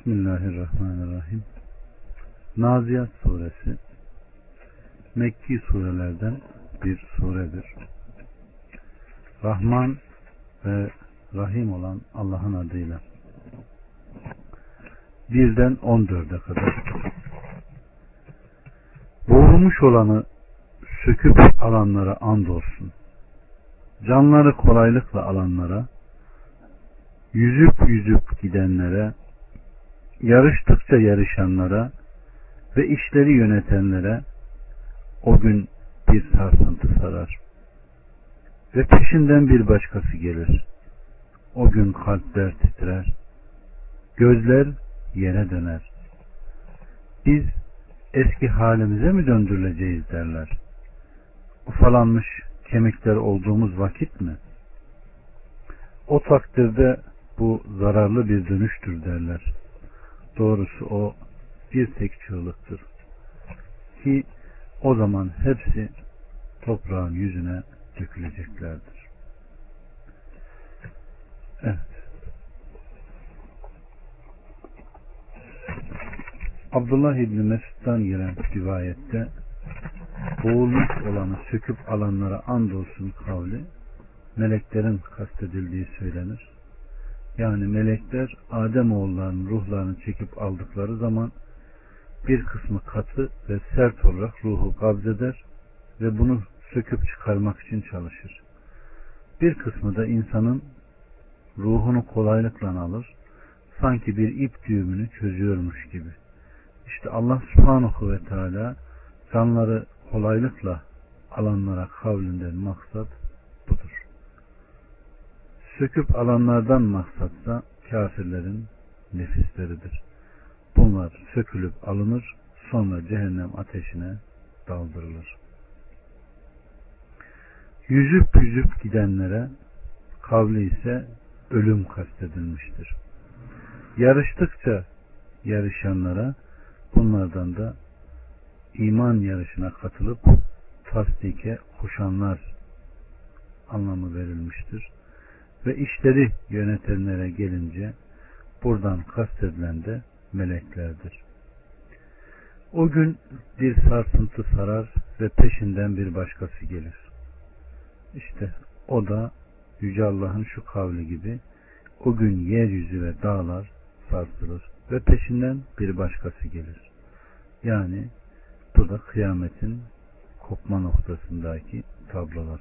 Bismillahirrahmanirrahim. Naziyat suresi Mekki surelerden bir suredir. Rahman ve Rahim olan Allah'ın adıyla. Birden on dörde kadar. Boğulmuş olanı söküp alanlara andolsun. Canları kolaylıkla alanlara, yüzüp yüzüp gidenlere, yarıştıkça yarışanlara ve işleri yönetenlere o gün bir sarsıntı sarar. Ve peşinden bir başkası gelir. O gün kalpler titrer. Gözler yere döner. Biz eski halimize mi döndürüleceğiz derler. Ufalanmış kemikler olduğumuz vakit mi? O takdirde bu zararlı bir dönüştür derler. Doğrusu o bir tek çığlıktır. Ki o zaman hepsi toprağın yüzüne döküleceklerdir. Evet. Abdullah İbni Mesud'dan gelen rivayette boğulmuş olanı söküp alanlara andolsun kavli meleklerin kastedildiği söylenir. Yani melekler Adem oğullarının ruhlarını çekip aldıkları zaman bir kısmı katı ve sert olarak ruhu kabzeder ve bunu söküp çıkarmak için çalışır. Bir kısmı da insanın ruhunu kolaylıkla alır, sanki bir ip düğümünü çözüyormuş gibi. İşte Allah subhanahu ve teala canları kolaylıkla alanlara kavlinden maksat. Söküp alanlardan maksatsa kafirlerin nefisleridir. Bunlar sökülüp alınır, sonra cehennem ateşine daldırılır. Yüzüp yüzüp gidenlere kavli ise ölüm kastedilmiştir. Yarıştıkça yarışanlara bunlardan da iman yarışına katılıp tasdike koşanlar anlamı verilmiştir. Ve işleri yönetenlere gelince buradan kastedilen de meleklerdir. O gün bir sarsıntı sarar ve peşinden bir başkası gelir. İşte o da Yüce Allah'ın şu kavli gibi o gün yeryüzü ve dağlar sarsılır ve peşinden bir başkası gelir. Yani bu da kıyametin kopma noktasındaki tablolar.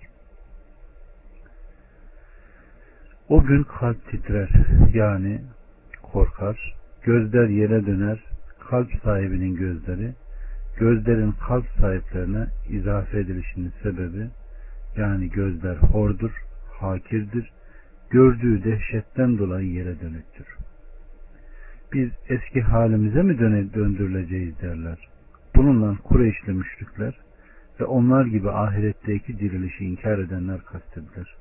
O gün kalp titrer yani korkar, gözler yere döner, kalp sahibinin gözleri, gözlerin kalp sahiplerine izafe edilişinin sebebi yani gözler hordur, hakirdir, gördüğü dehşetten dolayı yere dönüktür. Biz eski halimize mi döndürüleceğiz derler. Bununla Kureyşli müşrikler ve onlar gibi ahiretteki dirilişi inkar edenler kastedilir.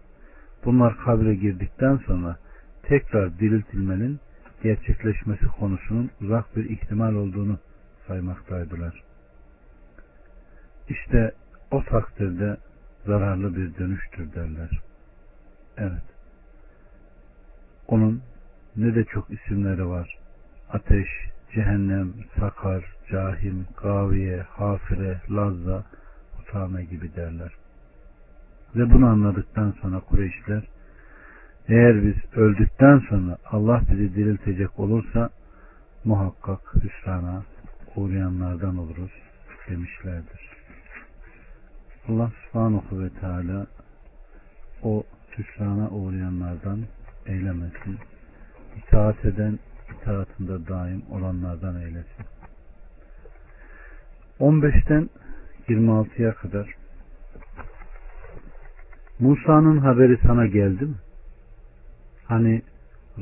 Bunlar kabre girdikten sonra tekrar diriltilmenin gerçekleşmesi konusunun uzak bir ihtimal olduğunu saymaktaydılar. İşte o takdirde zararlı bir dönüştür derler. Evet. Onun ne de çok isimleri var. Ateş, cehennem, sakar, cahim, gaviye, hafire, lazza, utame gibi derler. Ve bunu anladıktan sonra Kureyşler eğer biz öldükten sonra Allah bizi diriltecek olursa muhakkak hüsrana uğrayanlardan oluruz demişlerdir. Allah subhanahu ve teala o hüsrana uğrayanlardan eylemesin. İtaat eden itaatında daim olanlardan eylesin. 15'ten 26'ya kadar Musa'nın haberi sana geldi mi? Hani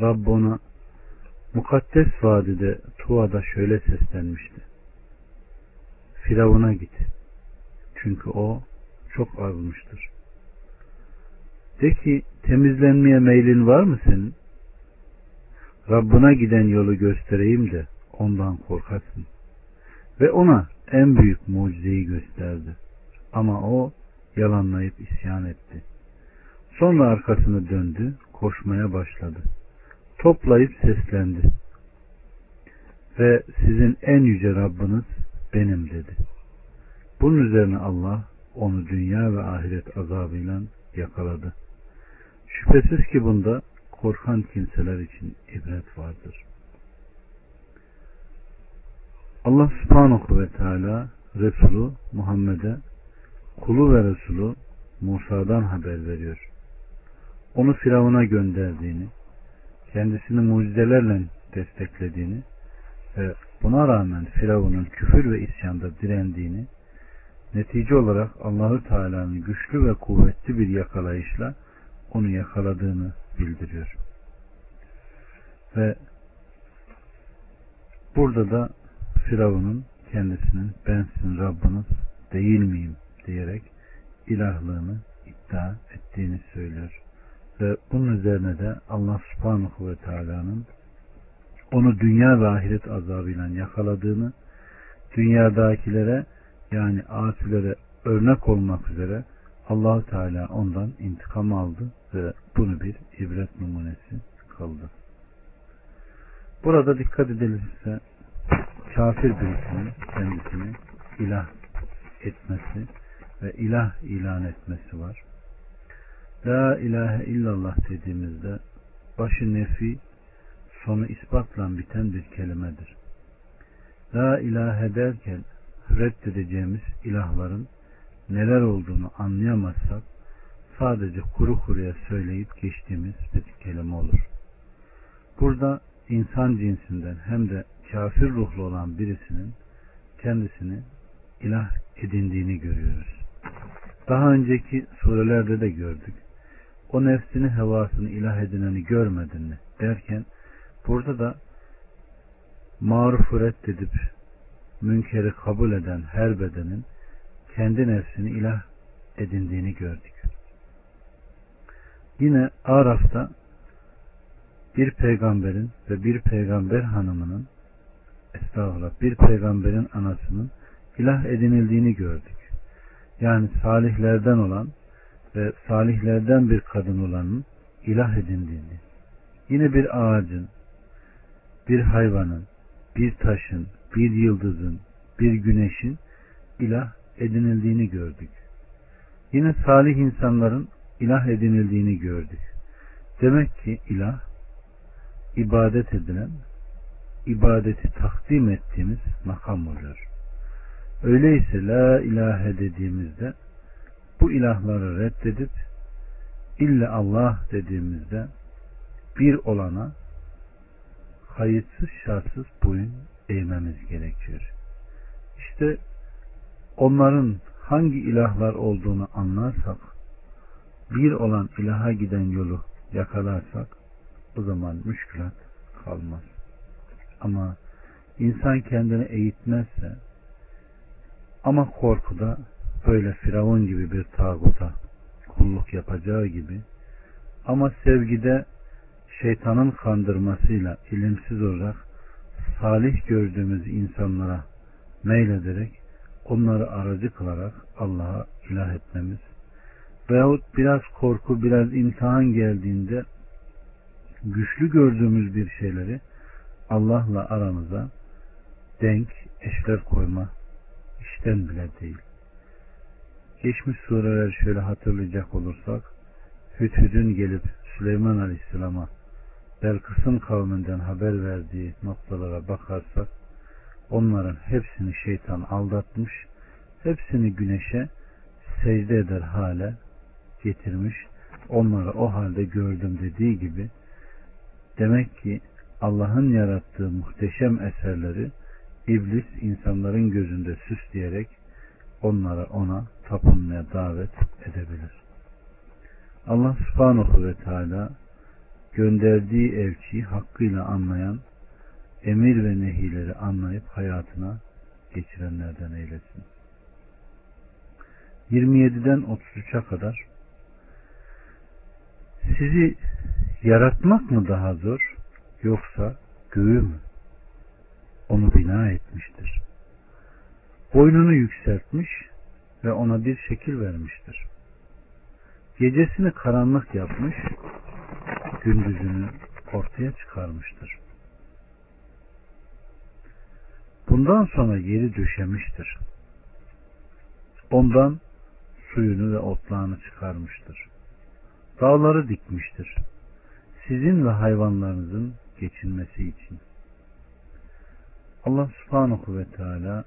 Rabb ona mukaddes vadide Tuğa'da şöyle seslenmişti. Firavun'a git. Çünkü o çok azmıştır. De ki temizlenmeye meylin var mı senin? Rabbına giden yolu göstereyim de ondan korkasın. Ve ona en büyük mucizeyi gösterdi. Ama o yalanlayıp isyan etti. Sonra arkasını döndü, koşmaya başladı. Toplayıp seslendi. ve sizin en yüce Rabbiniz benim dedi. Bunun üzerine Allah onu dünya ve ahiret azabıyla yakaladı. Şüphesiz ki bunda korkan kimseler için ibret vardır. Allah subhanahu ve teala Resulü Muhammed'e kulu ve Resulü Musa'dan haber veriyor. Onu Firavun'a gönderdiğini, kendisini mucizelerle desteklediğini ve buna rağmen Firavun'un küfür ve isyanda direndiğini, netice olarak Allahü Teala'nın güçlü ve kuvvetli bir yakalayışla onu yakaladığını bildiriyor. Ve burada da Firavun'un kendisinin ben sizin Rabbiniz değil miyim diyerek ilahlığını iddia ettiğini söylüyor. Ve bunun üzerine de Allah subhanahu ve teala'nın onu dünya ve ahiret azabıyla yakaladığını, dünyadakilere yani asilere örnek olmak üzere Allahu Teala ondan intikam aldı ve bunu bir ibret numunesi kıldı. Burada dikkat edilirse kafir birisinin kendisini ilah etmesi ve ilah ilan etmesi var. La ilahe illallah dediğimizde başı nefi sonu ispatla biten bir kelimedir. La ilahe derken reddedeceğimiz ilahların neler olduğunu anlayamazsak sadece kuru kuruya söyleyip geçtiğimiz bir kelime olur. Burada insan cinsinden hem de kafir ruhlu olan birisinin kendisini ilah edindiğini görüyoruz. Daha önceki surelerde de gördük. O nefsini hevasını ilah edineni görmedin mi derken burada da marufu reddedip münkeri kabul eden her bedenin kendi nefsini ilah edindiğini gördük. Yine Araf'ta bir peygamberin ve bir peygamber hanımının estağfurullah bir peygamberin anasının ilah edinildiğini gördük. Yani salihlerden olan ve salihlerden bir kadın olanın ilah edindiğini. Yine bir ağacın, bir hayvanın, bir taşın, bir yıldızın, bir güneşin ilah edinildiğini gördük. Yine salih insanların ilah edinildiğini gördük. Demek ki ilah ibadet edilen, ibadeti takdim ettiğimiz makam oluyor. Öyleyse la ilahe dediğimizde bu ilahları reddedip illa Allah dediğimizde bir olana kayıtsız şartsız boyun eğmemiz gerekiyor. İşte onların hangi ilahlar olduğunu anlarsak bir olan ilaha giden yolu yakalarsak o zaman müşkülat kalmaz. Ama insan kendini eğitmezse ama korkuda böyle Firavun gibi bir tağuta kulluk yapacağı gibi ama sevgide şeytanın kandırmasıyla ilimsiz olarak salih gördüğümüz insanlara meylederek onları aracı kılarak Allah'a ilah etmemiz veyahut biraz korku biraz imtihan geldiğinde güçlü gördüğümüz bir şeyleri Allah'la aramıza denk eşler koyma işten bile değil. Geçmiş sureler şöyle hatırlayacak olursak Hüdhüd'ün gelip Süleyman Aleyhisselam'a Belkıs'ın kavminden haber verdiği noktalara bakarsak onların hepsini şeytan aldatmış, hepsini güneşe secde eder hale getirmiş. Onları o halde gördüm dediği gibi demek ki Allah'ın yarattığı muhteşem eserleri iblis insanların gözünde süsleyerek onlara ona tapınmaya davet edebilir. Allah subhanahu ve teala gönderdiği elçiyi hakkıyla anlayan, emir ve nehileri anlayıp hayatına geçirenlerden eylesin. 27'den 33'e kadar sizi yaratmak mı daha zor yoksa göğü mü? Onu bina etmiştir. Boynunu yükseltmiş ve ona bir şekil vermiştir. Gecesini karanlık yapmış, gündüzünü ortaya çıkarmıştır. Bundan sonra yeri döşemiştir. Ondan suyunu ve otlağını çıkarmıştır. Dağları dikmiştir. Sizin ve hayvanlarınızın geçinmesi için. Allah subhanahu ve teala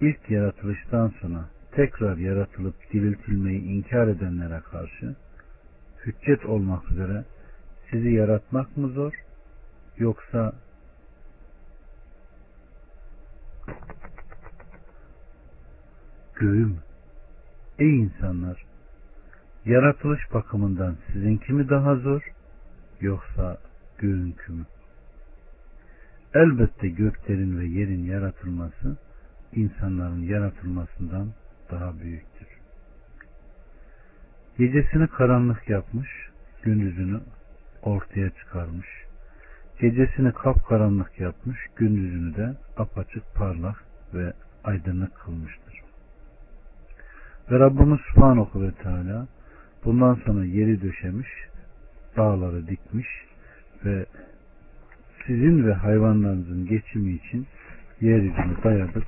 ilk yaratılıştan sonra tekrar yaratılıp diriltilmeyi inkar edenlere karşı hüccet olmak üzere sizi yaratmak mı zor yoksa göğü mü? Ey insanlar! Yaratılış bakımından sizinki mi daha zor yoksa göğünkü mü? Elbette göklerin ve yerin yaratılması insanların yaratılmasından daha büyüktür. Gecesini karanlık yapmış, gündüzünü ortaya çıkarmış. Gecesini kapkaranlık yapmış, gündüzünü de apaçık parlak ve aydınlık kılmıştır. Ve Rabbimiz Subhanahu ve Teala bundan sonra yeri döşemiş, dağları dikmiş ve sizin ve hayvanlarınızın geçimi için yeryüzünü dayadık,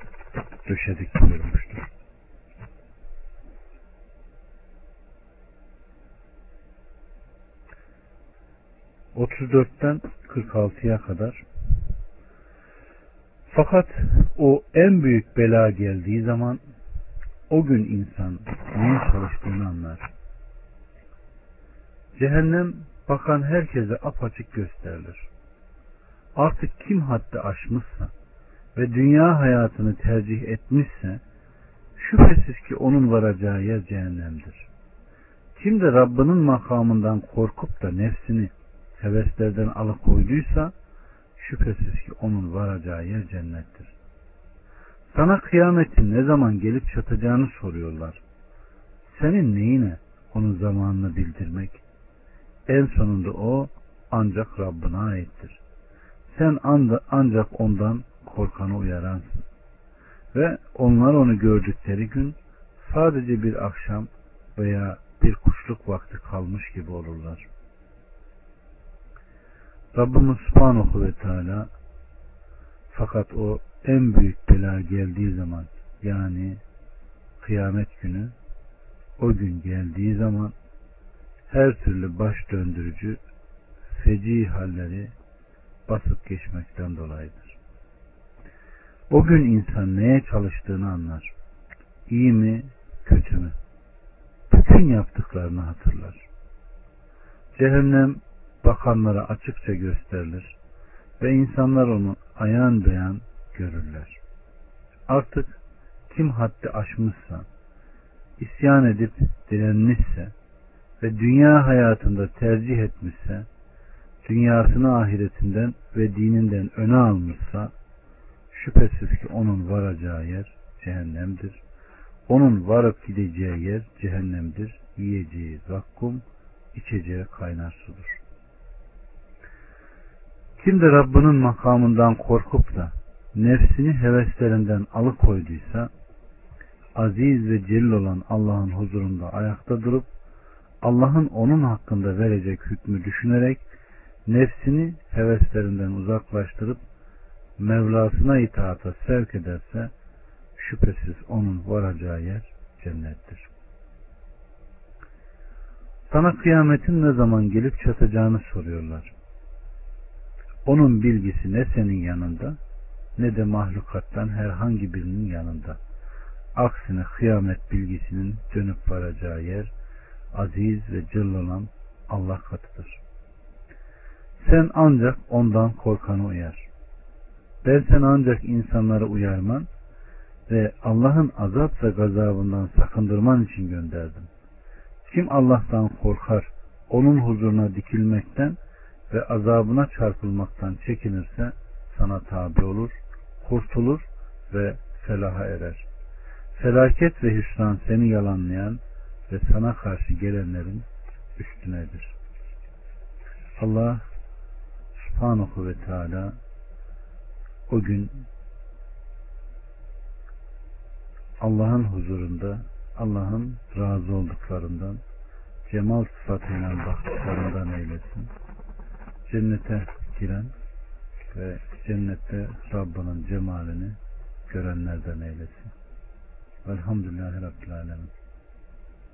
döşedik buyurmuştur. 34'ten 46'ya kadar fakat o en büyük bela geldiği zaman o gün insan neye çalıştığını anlar. Cehennem bakan herkese apaçık gösterilir. Artık kim haddi aşmışsa ve dünya hayatını tercih etmişse şüphesiz ki onun varacağı yer cehennemdir. Kim de Rabbinin makamından korkup da nefsini heveslerden alıkoyduysa şüphesiz ki onun varacağı yer cennettir. Sana kıyametin ne zaman gelip çatacağını soruyorlar. Senin neyine onun zamanını bildirmek? En sonunda o ancak Rabbine aittir. Sen ancak ondan korkanı uyaransın. Ve onlar onu gördükleri gün sadece bir akşam veya bir kuşluk vakti kalmış gibi olurlar. Rabbimiz Subhanahu ve Teala fakat o en büyük bela geldiği zaman yani kıyamet günü o gün geldiği zaman her türlü baş döndürücü feci halleri basıp geçmekten dolayıdır. O gün insan neye çalıştığını anlar. İyi mi, kötü mü? Bütün yaptıklarını hatırlar. Cehennem bakanlara açıkça gösterilir ve insanlar onu ayan beyan görürler. Artık kim haddi aşmışsa, isyan edip direnmişse ve dünya hayatında tercih etmişse, dünyasını ahiretinden ve dininden öne almışsa, şüphesiz ki onun varacağı yer cehennemdir. Onun varıp gideceği yer cehennemdir. Yiyeceği zakkum, içeceği kaynar sudur. Kim de Rabbinin makamından korkup da nefsini heveslerinden alıkoyduysa aziz ve celil olan Allah'ın huzurunda ayakta durup Allah'ın onun hakkında verecek hükmü düşünerek nefsini heveslerinden uzaklaştırıp Mevlasına itaata sevk ederse şüphesiz onun varacağı yer cennettir. Sana kıyametin ne zaman gelip çatacağını soruyorlar. Onun bilgisi ne senin yanında ne de mahlukattan herhangi birinin yanında. Aksine kıyamet bilgisinin dönüp varacağı yer aziz ve cıl olan Allah katıdır. Sen ancak ondan korkanı uyar. Ben sen ancak insanları uyarman ve Allah'ın azap ve gazabından sakındırman için gönderdim. Kim Allah'tan korkar, onun huzuruna dikilmekten ve azabına çarpılmaktan çekinirse sana tabi olur, kurtulur ve felaha erer. Felaket ve hüsran seni yalanlayan ve sana karşı gelenlerin üstünedir. Allah subhanahu ve teala o gün Allah'ın huzurunda Allah'ın razı olduklarından cemal sıfatıyla baktıklarından eylesin cennete giren ve cennette Rabbinin cemalini görenlerden eylesin. Velhamdülillahi Rabbil Alemin.